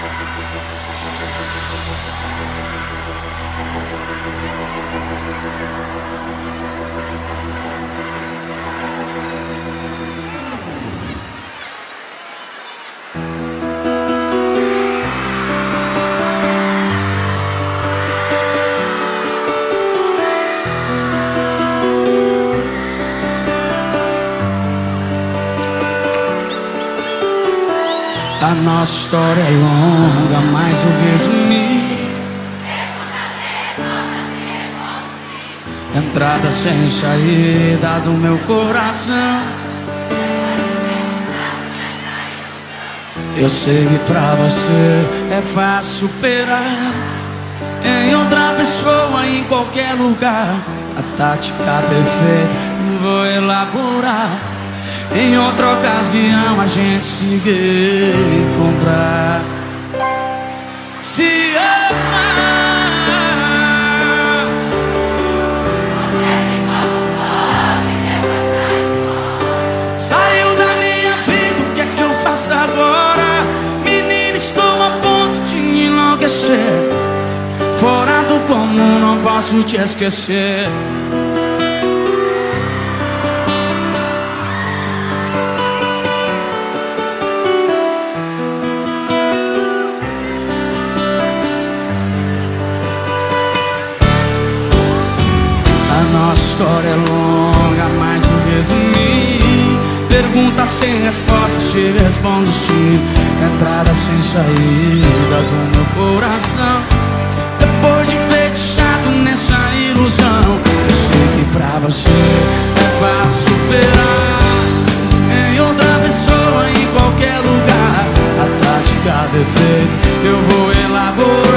Thank you. Nossa história é longa, mas eu resumi. Entrada sem saída do meu coração. Eu sei que pra você é fácil superar. Em outra pessoa, em qualquer lugar. A tática perfeita, vou elaborar. Em outra ocasião, a gente se encontrar. Se Saiu da minha vida, o que é que eu faço agora? Menina, estou a ponto de enlouquecer. Fora do comum, não posso te esquecer. História é longa, mas em resumir Pergunta sem resposta, te respondo sim. Entrada sem saída do meu coração. Depois de ver chato nessa ilusão Eu sei que pra você é fácil superar. Em outra pessoa, em qualquer lugar A tática defeita eu vou elaborar